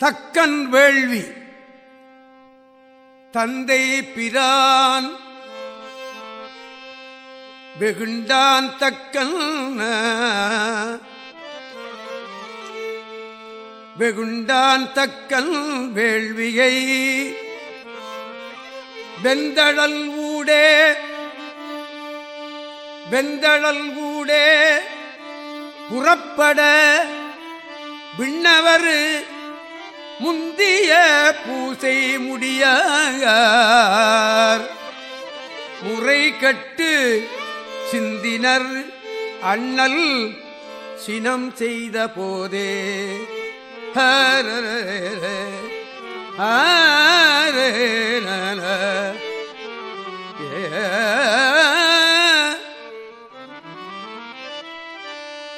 தக்கன் வேள்வி. தந்தை பிரான் வெகுண்டான் தக்கன் வெகுண்டான் தக்கன் வேள்வியை வெந்தழல் ஊடே வெந்தழல் ஊடே புறப்பட விண்ணவரு முந்திய பூசை முடியார். முறை கட்டு சிந்தினர் அண்ணல் சினம் செய்த போதே. ஆ ஏ